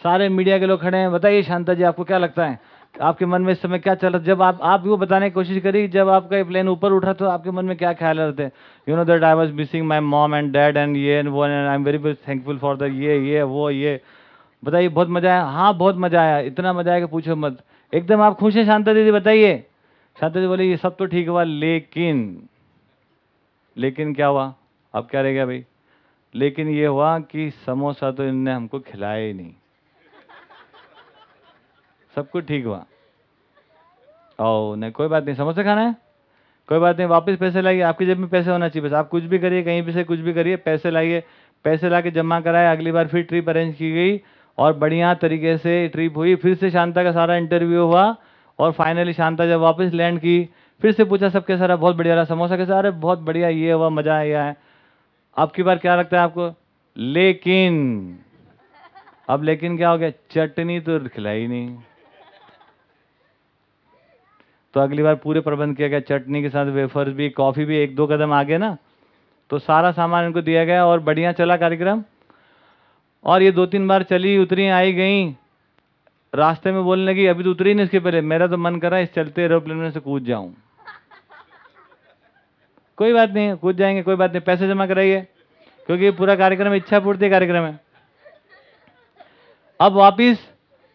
A: सारे मीडिया के लोग खड़े हैं। बताइए शांता जी, आपको क्या लगता है? आपके मन में इस समय क्या चल रहा जब आप आप वो बताने की कोशिश करी, जब आपका ये प्लेन ऊपर उठा तो आपके मन में क्या ख्याल रहते you know that I was missing my mom and dad and ये एंड वो and I am very very thankful for the ये ये, वो, ये। बताइए, बहुत मज़ा आया? हाँ बहुत मज़ा आया। इतना मज़ा आया कि पूछो मत। एकदम आप खुश हैं शांता दीदी, बताइए। शांता जी बोले, ये सब तो ठीक हुआ, लेकिन लेकिन क्या हुआ? अब क्या रह गया भाई? लेकिन ये हुआ कि समोसा तो इनने हमको खिलाया ही नहीं। सब कुछ ठीक हुआ। ओ नहीं, कोई बात नहीं, समोसा खाना है? कोई बात नहीं, वापस पैसे लाइए, आपकी जेब में पैसे होना चाहिए बस। आप कुछ भी करिए, कहीं भी से कुछ भी करिए, पैसे लाइए। पैसे ला के जमा कराए, अगली बार फिर ट्रिप अरेंज की गई और बढ़िया तरीके से ट्रिप हुई। फिर से शांता का सारा इंटरव्यू हुआ और फाइनली शांता जब वापस लैंड की, फिर से पूछा सबके सारा, बहुत बढ़िया रहा समोसा कैसा? अरे, बहुत बढ़िया, ये हुआ, मज़ा आया है। अब की बार क्या लगता है आपको? लेकिन। अब लेकिन क्या हो गया? चटनी तो खिलाई नहीं। तो अगली बार पूरे प्रबंध किया गया, चटनी के साथ वेफर्स भी कॉफ़ी भी, एक दो कदम आगे ना। तो सारा सामान इनको दिया गया और बढ़िया चला कार्यक्रम। और ये दो तीन बार चली, उतरी, आई, गई। रास्ते में बोलने लगी, अभी तो उतरी नहीं इसके पहले। मेरा तो मन कर रहा है इस चलते एरोप्लेन में से कूद जाऊँ. कोई बात नहीं, कूद जाएँगे, कोई बात नहीं। पैसे जमा कराइए, क्योंकि पूरा कार्यक्रम इच्छा पूर्ति कार्यक्रम है। अब वापिस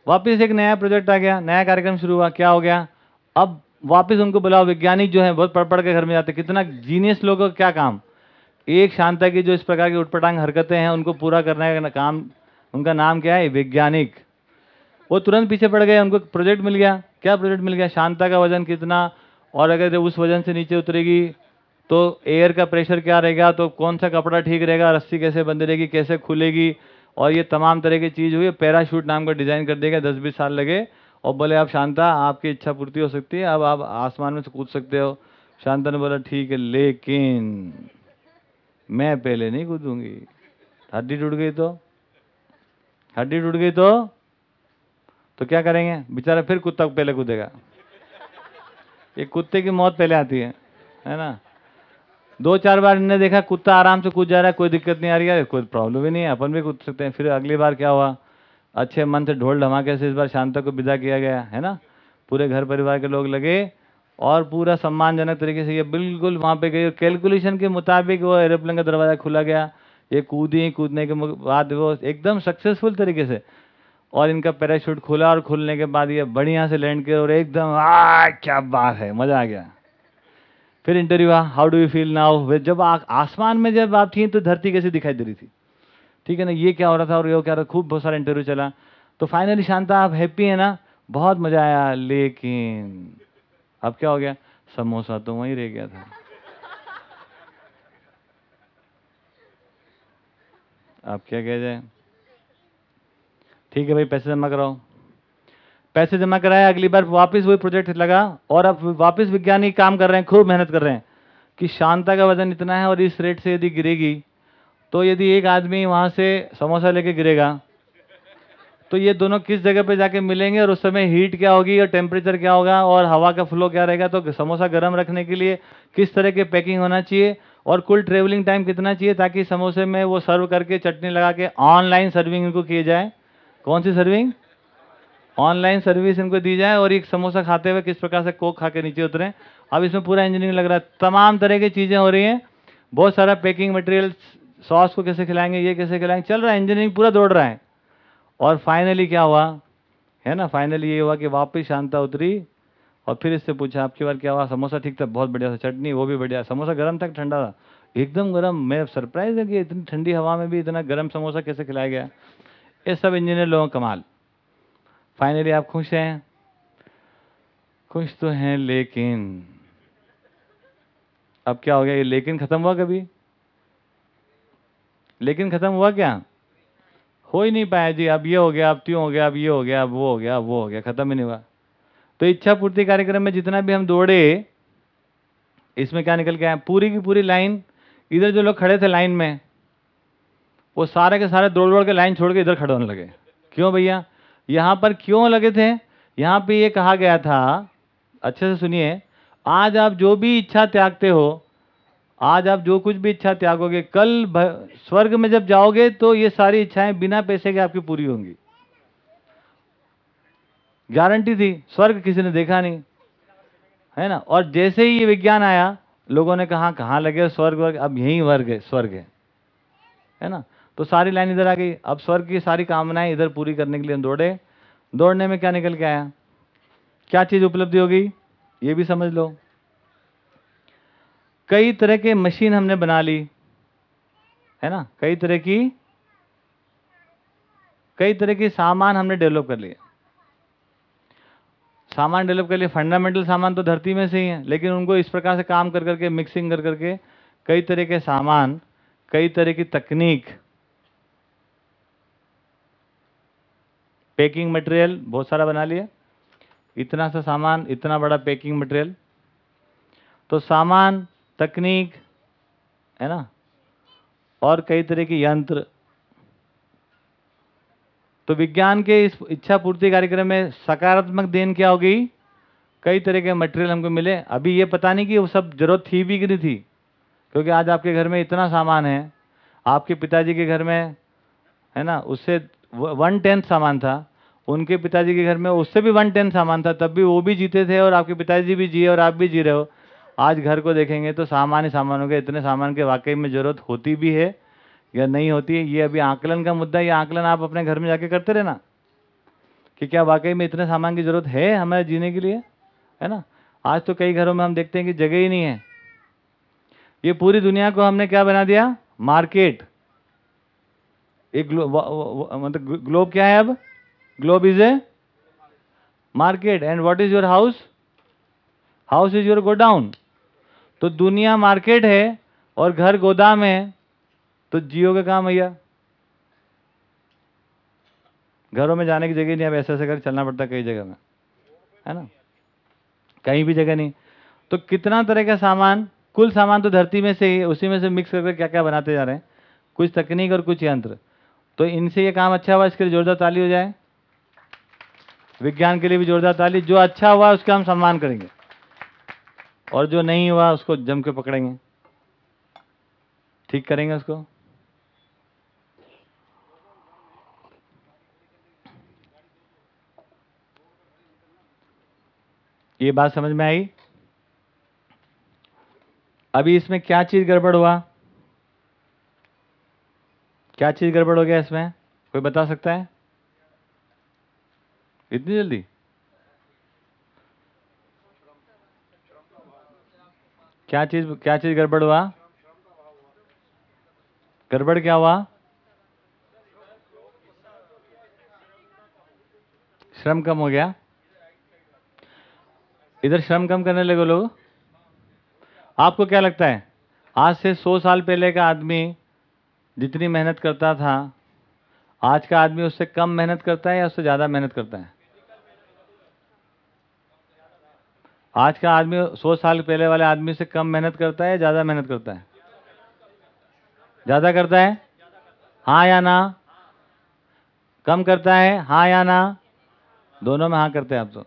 A: वापिस एक नया प्रोजेक्ट आ गया, नया कार्यक्रम शुरू हुआ, क्या हो गया? अब वापस उनको बुलाओ, वैज्ञानिक जो है, बहुत पढ़ पढ़ के घर में जाते कितना जीनियस लोगों का क्या काम? एक शांता की जो इस प्रकार की उटपटांग हरकतें हैं, उनको पूरा करने का काम, उनका नाम क्या है? वैज्ञानिक। वो तुरंत पीछे पड़ गए, उनको प्रोजेक्ट मिल गया। क्या प्रोजेक्ट मिल गया? शांता का वज़न कितना? और अगर उस वज़न से नीचे उतरेगी तो एयर का प्रेशर क्या रहेगा? तो कौन सा कपड़ा ठीक रहेगा? रस्सी कैसे बंद रहेगी? कैसे खुलेगी? और ये तमाम तरह की चीज़ हुई। पैराशूट नाम का डिज़ाइन कर देगा दस बीस साल लगे। और बोले आप शांता, आपकी इच्छा पूर्ति हो सकती है। अब आप आसमान में से कूद सकते हो। शांता ने बोला, ठीक है, लेकिन मैं पहले नहीं कूदूँगी। हड्डी टूट गई तो? हड्डी टूट गई तो? तो क्या करेंगे? बेचारा फिर कुत्ता पहले कूदेगा। ये कुत्ते की मौत पहले आती है है ना? दो चार बार इन्होंने देखा, कुत्ता आराम से कूद जा रहा है, कोई दिक्कत नहीं आ रही है, कोई प्रॉब्लम ही नहीं है, अपन भी कूद सकते हैं। फिर अगली बार क्या हुआ? अच्छे मन से ढोल धमाके से इस बार शांता को विदा किया गया, है ना? पूरे घर परिवार के लोग लगे और पूरा सम्मानजनक तरीके से ये बिल्कुल वहाँ पे गई और कैलकुलेशन के मुताबिक वो एरोप्लेन का दरवाज़ा खुला गया। ये कूदी कूदने के बाद वो एकदम सक्सेसफुल तरीके से और इनका पैराशूट खुला और खुलने के बाद ये बढ़िया से लैंड किया और एकदम आ क्या बात है मज़ा आ गया। फिर इंटरव्यू हुआ how do you feel now जब आ, आसमान में जब आप थी तो धरती कैसे दिखाई दे रही थी? ठीक है ना ये क्या हो रहा था और ये क्या हो रहा था? खूब बहुत सारा इंटरव्यू चला। तो फाइनली शांता आप हैप्पी है ना? बहुत मज़ा आया लेकिन अब क्या हो गया? समोसा तो वहीं रह गया था। आप क्या कह जाए ठीक है भाई, पैसे जमा कराओ। पैसे जमा कराए, अगली बार वापस वही प्रोजेक्ट लगा और अब वापस वैज्ञानिक काम कर रहे हैं, खूब मेहनत कर रहे हैं कि शांता का वज़न इतना है और इस रेट से यदि गिरेगी तो यदि एक आदमी वहाँ से समोसा लेके गिरेगा तो ये दोनों किस जगह पे जाके मिलेंगे और उस समय हीट क्या होगी और टेम्परेचर क्या होगा और हवा का फ्लो क्या रहेगा तो समोसा गर्म रखने के लिए किस तरह के पैकिंग होना चाहिए और कुल ट्रेवलिंग टाइम कितना चाहिए, ताकि समोसे में वो सर्व करके, चटनी लगा के ऑनलाइन सर्विंग इनको किए जाए। कौन सी सर्विंग ऑनलाइन सर्विस इनको दी जाए और एक समोसा खाते हुए किस प्रकार से कोक खा के नीचे उतरें। अब इसमें पूरा इंजीनियरिंग लग रहा है। तमाम तरह की चीज़ें हो रही हैं। बहुत सारा पैकिंग मटेरियल सॉस को कैसे खिलाएँगे, ये कैसे खिलाएँगे, चल रहा है इंजीनियरिंग पूरा दौड़ रहा है। और फाइनली क्या हुआ? है ना? फाइनली ये हुआ कि वापस शांता उतरी और फिर इससे पूछा, आपकी बार क्या हुआ? समोसा ठीक था, बहुत बढ़िया था, चटनी वो भी बढ़िया। समोसा गर्म था ठंडा था? एकदम गर्म। मैं सरप्राइज़ है कि इतनी ठंडी हवा में भी इतना गर्म समोसा कैसे खिलाया गया? ये सब इंजीनियर लोगों का कमाल। फाइनली आप खुश हैं? खुश तो हैं लेकिन। अब क्या हो गया? ये लेकिन खत्म हुआ कभी? लेकिन खत्म हुआ क्या? हो ही नहीं पाया जी। अब ये हो गया, अब त्यों हो गया, अब ये हो गया, अब वो हो गया, अब वो हो गया, खत्म ही नहीं हुआ। तो इच्छा पूर्ति कार्यक्रम में जितना भी हम दौड़े, इसमें क्या निकल के पूरी की पूरी लाइन, इधर जो लोग खड़े थे लाइन में वो सारे के सारे दौड़ दौड़ के लाइन छोड़ के इधर खड़े होने लगे। क्यों भैया? यहाँ पर क्यों लगे थे? यहाँ पे ये कहा गया था, अच्छे से सुनिए, आज आप जो भी इच्छा त्यागते हो, आज आप जो कुछ भी इच्छा त्यागोगे, कल स्वर्ग में जब जाओगे तो ये सारी इच्छाएँ बिना पैसे के आपकी पूरी होंगी। गारंटी थी, स्वर्ग किसी ने देखा नहीं, है ना? और जैसे ही ये विज्ञान आया, लोगों ने कहा, कहाँ लगे स्वर्ग? वर्ग अब यही वर्ग है, स्वर्ग है। है ना? तो सारी लाइन इधर आ गई। अब स्वर्ग की सारी कामनाएँ इधर पूरी करने के लिए हम दौड़े। दौड़ने में क्या निकल के आया? क्या चीज़ उपलब्धि हो गई? ये भी समझ लो। कई तरह के मशीन हमने बना ली, है ना? कई तरह की, कई तरह के सामान हमने डेवलप कर लिए। सामान डेवलप कर लिए। फंडामेंटल सामान तो धरती में से ही है, लेकिन उनको इस प्रकार से काम कर करके, मिक्सिंग कर करके कई तरह के सामान, कई तरह की तकनीक पैकिंग मटेरियल बहुत सारा बना लिया। इतना सा सामान, इतना बड़ा पैकिंग मटेरियल तो सामान, तकनीक, है ना? और कई तरह के यंत्र। तो विज्ञान के इस इच्छा पूर्ति कार्यक्रम में सकारात्मक देन क्या हो गई? कई तरह के मटेरियल हमको मिले। अभी ये पता नहीं कि वो सब ज़रूरत थी भी कि नहीं थी। क्योंकि आज आपके घर में इतना सामान है। आपके पिताजी के घर में, है ना? उससे वन टेंथ सामान था। उनके पिताजी के घर में उससे भी वन टेंथ सामान था, तब भी वो भी जीते थे और आपके पिताजी भी जिए और आप भी जी रहे हो। आज घर को देखेंगे तो सामान्य सामानों के, इतने सामान के वाकई में ज़रूरत होती भी है या नहीं होती है, ये अभी आकलन का मुद्दा ये आकलन आप अपने घर में जाके करते रहना कि क्या वाकई में इतने सामान की ज़रूरत है हमारे जीने के लिए? है ना? आज तो कई घरों में हम देखते हैं कि जगह ही नहीं है। ये पूरी दुनिया को हमने क्या बना दिया? मार्केट। एक ग्लो, व- व- मतलब ग्लोब क्या है अब? Globe is a market and what is your house house is your godown तो दुनिया मार्केट है और घर गोदाम है तो जियो का काम भैया। घरों में जाने की जगह नहीं अब ऐसे ऐसे कर चलना पड़ता कई जगह में। है ना? कहीं भी जगह नहीं। तो कितना तरह का सामान कुल सामान तो धरती में से ही उसी में से मिक्स करके क्या क्या बनाते जा रहे हैं। कुछ तकनीक और कुछ यंत्र। तो इनसे ये काम अच्छा हुआ, इसके लिए जोरदार ताली हो जाए। विज्ञान के लिए भी जोरदार ताली। जो अच्छा हुआ, उसका हम सम्मान करेंगे। और जो नहीं हुआ, उसको जम के पकड़ेंगे। ठीक करेंगे उसको? ये बात समझ में आई? अभी इसमें क्या चीज़ गड़बड़ हुआ? क्या चीज़ गड़बड़ हो गया इसमें? कोई बता सकता है? इतनी जल्दी? क्या चीज़ क्या चीज़ गड़बड़ हुआ? गड़बड़ क्या हुआ? श्रम कम हो गया? इधर श्रम कम करने लगे लोग। आपको क्या लगता है? आज से सौ साल पहले का आदमी जितनी मेहनत करता था, आज का आदमी उससे कम मेहनत करता है या उससे ज़्यादा मेहनत करता है? आज का आदमी, सौ साल पहले वाले आदमी से कम मेहनत करता है या ज़्यादा मेहनत करता है? ज़्यादा करता है? हाँ या ना? कम करता है? हाँ या ना? दोनों में हाँ करते हैं आप तो।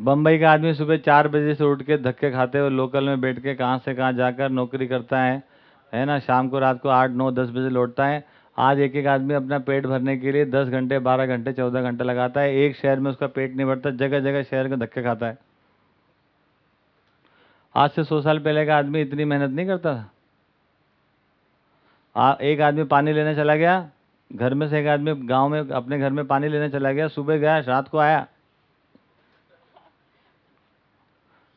A: बम्बई का आदमी सुबह चार बजे से उठ के धक्के खाते हुए लोकल में बैठ के कहाँ से कहाँ जाकर नौकरी करता है है ना? शाम को रात को आठ नौ दस बजे लौटता है। आज एक एक आदमी अपना पेट भरने के लिए दस घंटे बारह घंटे चौदह घंटे लगाता है। एक शहर में उसका पेट नहीं भरता जगह जगह शहर के धक्के खाता है। आज से सौ साल पहले का आदमी इतनी मेहनत नहीं करता था। आ, एक आदमी पानी लेने चला गया घर में से एक आदमी गाँव में अपने घर में पानी लेने चला गया सुबह गया रात को आया।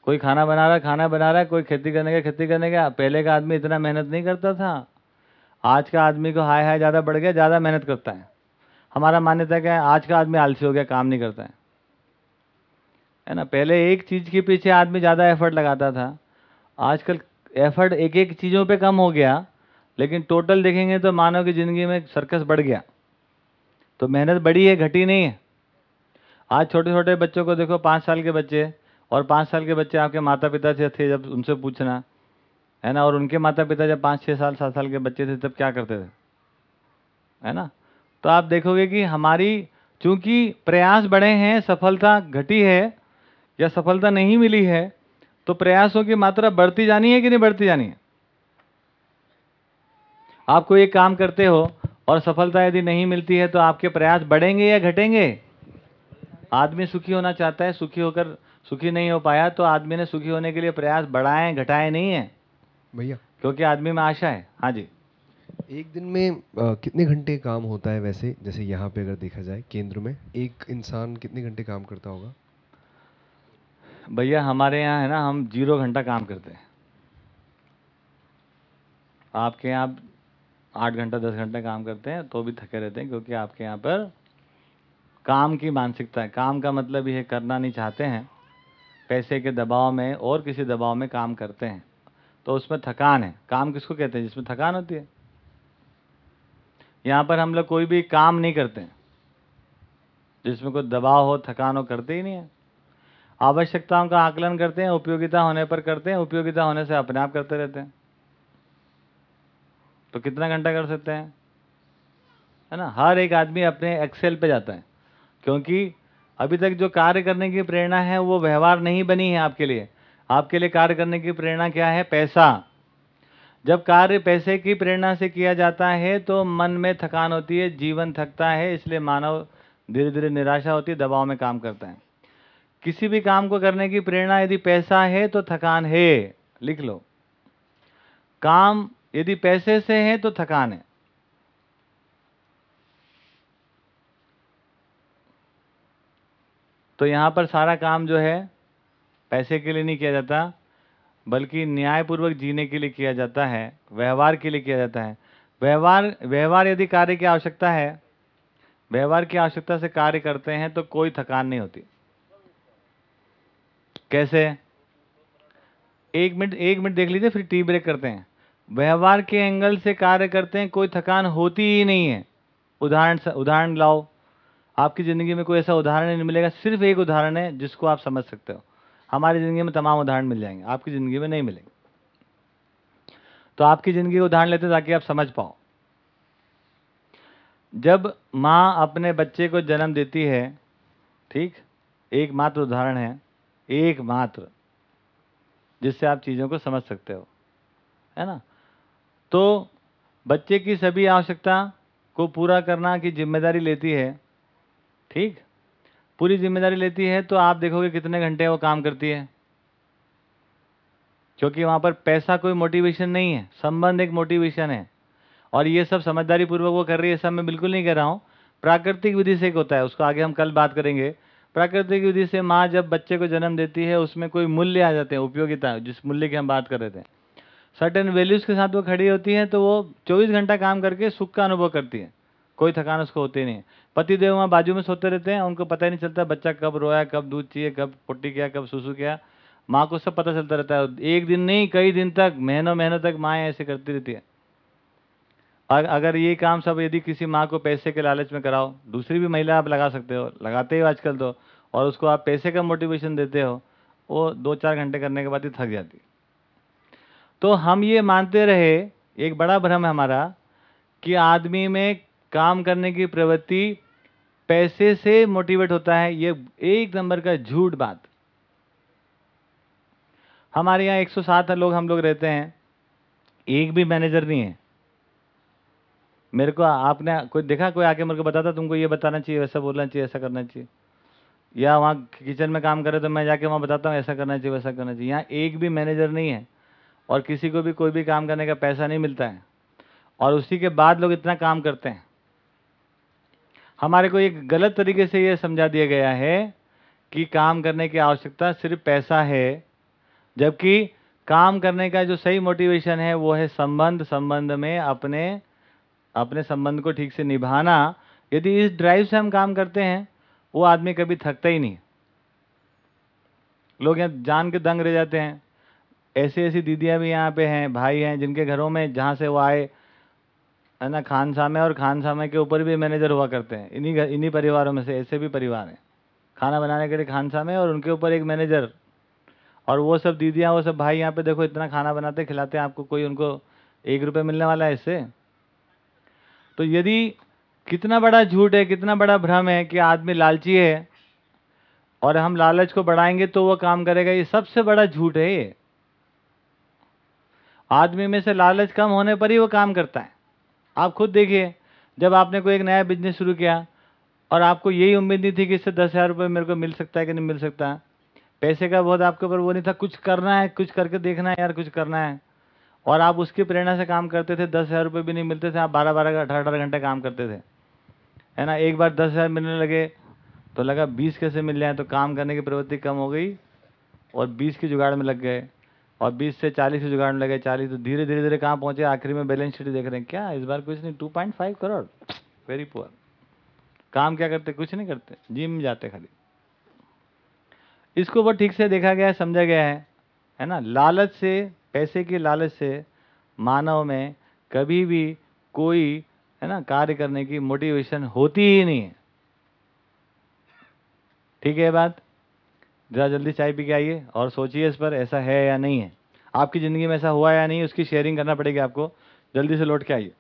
A: कोई खाना बना रहा, खाना बना रहा, कोई खेती करने का खेती करने का पहले का आदमी इतना मेहनत नहीं करता था। आज का आदमी को हाय हाय ज़्यादा बढ़ गया, ज़्यादा मेहनत करता है। हमारा मान्यता क्या है? आज का आदमी आलसी हो गया, काम नहीं करता है। है ना? पहले एक चीज़ के पीछे आदमी ज़्यादा एफर्ट लगाता था। आजकल एफर्ट एक एक चीज़ों पे कम हो गया, लेकिन टोटल देखेंगे तो मानव की ज़िंदगी में सर्कस बढ़ गया। तो मेहनत बढ़ी है, घटी नहीं है। आज छोटे छोटे बच्चों को देखो, पाँच साल के बच्चे और पाँच साल के बच्चे आपके माता पिता से थे जब उनसे पूछना, है ना? और उनके माता पिता जब पाँच छः साल, सात साल के बच्चे थे, तब क्या करते थे? है ना? तो आप देखोगे कि हमारी, चूँकि प्रयास बढ़े हैं, सफलता घटी है, या सफलता नहीं मिली है तो प्रयासों की मात्रा बढ़ती जानी है कि नहीं बढ़ती जानी है? आप कोई एक काम करते हो, और सफलता यदि नहीं मिलती है तो आपके प्रयास बढ़ेंगे या घटेंगे? आदमी सुखी होना चाहता है, सुखी होकर सुखी नहीं हो पाया तो आदमी ने सुखी होने के लिए प्रयास बढ़ाए घटाए नहीं है।
B: भैया।
A: क्योंकि आदमी में आशा है। हाँ जी।
B: एक दिन में अ, कितने घंटे काम होता है वैसे? जैसे यहाँ पे अगर देखा जाए केंद्र में एक इंसान कितने घंटे काम करता होगा?
A: भैया हमारे यहाँ है ना हम ज़ीरो घंटा काम करते हैं। आपके यहाँ आप आठ घंटा दस घंटा काम करते हैं तो भी थके रहते हैं क्योंकि आपके यहाँ पर काम की मानसिकता है। काम का मतलब ये करना नहीं चाहते हैं। पैसे के दबाव में और किसी दबाव में काम करते हैं तो उसमें थकान है। काम किसको कहते हैं? जिसमें थकान होती है। यहाँ पर हम लोग कोई भी काम नहीं करते जिसमें कोई दबाव हो, थकान हो, करते ही नहीं है। आवश्यकताओं का आकलन करते हैं, उपयोगिता होने पर करते हैं, उपयोगिता होने से अपने आप करते रहते हैं। तो कितना घंटा कर सकते हैं? है ना? हर एक आदमी अपने एक्सेल पे जाता है, क्योंकि अभी तक जो कार्य करने की प्रेरणा है, वो व्यवहार नहीं बनी है आपके लिए। आपके लिए कार्य करने की प्रेरणा क्या है? पैसा। जब कार्य पैसे की प्रेरणा से किया जाता है तो मन में थकान होती है, जीवन थकता है, इसलिए मानव धीरे धीरे निराशा होती है, दबाव में काम करता है। किसी भी काम को करने की प्रेरणा यदि पैसा है तो थकान है। लिख लो। काम यदि पैसे से है तो थकान है। तो यहाँ पर सारा काम जो है, पैसे के लिए नहीं किया जाता, बल्कि न्यायपूर्वक जीने के लिए किया जाता है, व्यवहार के लिए किया जाता है। व्यवहार व्यवहार यदि कार्य की आवश्यकता है, व्यवहार की आवश्यकता से कार्य करते हैं तो कोई थकान नहीं होती। कैसे? एक मिनट एक मिनट देख लीजिए, फिर टी ब्रेक करते हैं। व्यवहार के एंगल से कार्य करते हैं, कोई थकान होती ही नहीं है। उदाहरण उदाहरण लाओ। आपकी ज़िंदगी में कोई ऐसा उदाहरण नहीं मिलेगा, सिर्फ़ एक उदाहरण है जिसको आप समझ सकते हो। हमारी ज़िंदगी में तमाम उदाहरण मिल जाएँगे, आपकी ज़िंदगी में नहीं मिलेंगे। तो आपकी ज़िंदगी का उदाहरण लेते ताकि आप समझ पाओ। जब माँ अपने बच्चे को जन्म देती है, ठीक, एक मात्र उदाहरण है, एक मात्र, जिससे आप चीज़ों को समझ सकते हो, है ना? तो बच्चे की सभी आवश्यकता को पूरा करना की ज़िम्मेदारी लेती है ठीक? पूरी ज़िम्मेदारी लेती है तो आप देखोगे कितने घंटे वो काम करती है। क्योंकि वहाँ पर पैसा कोई मोटिवेशन नहीं है, संबंध एक मोटिवेशन है। और ये सब समझदारी पूर्वक वो कर रही है सब मैं बिल्कुल नहीं कह रहा हूँ। प्राकृतिक विधि से एक होता है, उसको आगे हम कल बात करेंगे। प्राकृतिक विधि से माँ जब बच्चे को जन्म देती है, उसमें कोई मूल्य आ जाते हैं, उपयोगिता, जिस मूल्य की हम बात कर रहे थे। सर्टेन वैल्यूज़ के साथ वो खड़ी होती है तो वो 24 घंटा काम करके सुख का अनुभव करती है। कोई थकान उसको होती नहीं है। पति देव वहाँ बाजू में सोते रहते हैं, उनको पता ही नहीं चलता बच्चा कब रोया, कब दूध चाहिए, कब पुट्टी किया, कब सुसु किया। माँ को सब पता चलता रहता है एक दिन नहीं, कई दिन तक, महीनों महीनों तक माँ ऐसे करती रहती है। और अगर ये काम सब यदि किसी माँ को पैसे के लालच में कराओ, दूसरी भी महिला आप लगा सकते हो, लगाते हो आजकल तो और उसको आप पैसे का मोटिवेशन देते हो, वो दो चार घंटे करने के बाद ही थक जाती। तो हम ये मानते रहे, एक बड़ा भ्रम है हमारा, कि आदमी में काम करने की प्रवृत्ति पैसे से मोटिवेट होता है, ये एक नंबर का झूठ बात। हमारे यहाँ 107 लोग हम लोग रहते हैं, एक भी मैनेजर नहीं है। मेरे को आपने कोई देखा, कोई आके मेरे को बताता, तुमको ये बताना चाहिए, वैसा बोलना चाहिए, ऐसा करना चाहिए? या वहाँ किचन में काम करे तो मैं जाके वहाँ बताता हूँ, ऐसा करना चाहिए, वैसा करना चाहिए। यहाँ एक भी मैनेजर नहीं है और किसी को भी कोई भी काम करने का पैसा नहीं मिलता है। और उसी के बाद लोग इतना काम करते हैं। हमारे को एक गलत तरीके से ये समझा दिया गया है कि काम करने की आवश्यकता सिर्फ़ पैसा है, जबकि काम करने का जो सही मोटिवेशन है, वो है संबंध संबंध में अपने अपने संबंध को ठीक से निभाना। यदि इस ड्राइव से हम काम करते हैं, वो आदमी कभी थकता ही नहीं। लोग यहाँ जान के दंग रह जाते हैं। ऐसी ऐसी दीदियाँ भी यहाँ पे हैं, भाई हैं, जिनके घरों में जहाँ से वो आए है ना खान सामे और खान सामे के ऊपर भी मैनेजर हुआ करते हैं। इन्हीं घर, इन्हीं परिवारों में से ऐसे भी परिवार हैं। खाना बनाने के लिए खान सामे और उनके ऊपर एक मैनेजर। और वो सब दीदियाँ, वो सब भाई यहाँ पे देखो इतना खाना बनाते, खिलाते हैं, आपको कोई उनको एक रुपये मिलने वाला है इससे? तो यदि कितना बड़ा झूठ है, कितना बड़ा भ्रम है कि आदमी लालची है और हम लालच को बढ़ाएँगे तो वो काम करेगा, ये सबसे बड़ा झूठ है ये। आदमी में से लालच कम होने पर ही वो काम करता है। आप खुद देखिए, जब आपने कोई एक नया बिज़नेस शुरू किया और आपको यही उम्मीद नहीं थी कि इससे दस हज़ार रुपये मेरे को मिल सकता है कि नहीं मिल सकता, पैसे का बहुत आपके ऊपर वो नहीं था, कुछ करना है, कुछ करके देखना है यार, कुछ करना है। और आप उसकी प्रेरणा से काम करते थे, दस हज़ार रुपये भी नहीं मिलते थे, आप बारह बारह अठारह अठारह घंटे काम करते थे। है ना, एक बार दस हज़ार मिलने लगे तो लगा बीस कैसे मिल जाए तो काम करने की प्रवृत्ति कम हो गई और बीस की जुगाड़ में लग गए। और बीस से चालीस की जुगाड़ लगे, चालीस तो धीरे धीरे धीरे कहाँ पहुँचे? आखिरी में बैलेंस शीट देख रहे हैं। क्या? इस बार कुछ नहीं two point five crore very poor काम क्या करते? कुछ नहीं करते। जिम जाते खाली। इसको बहुत ठीक से देखा गया है, समझा गया है। है ना? लालच से, पैसे की लालच से, मानव में कभी भी कोई, है ना, कार्य करने की मोटिवेशन होती ही नहीं है। ठीक है बात? ज़रा जल्दी चाय पी के आइए और सोचिए इस पर ऐसा है या नहीं है। आपकी ज़िंदगी में ऐसा हुआ या नहीं, उसकी शेयरिंग करना पड़ेगी आपको। जल्दी से लौट के आइए।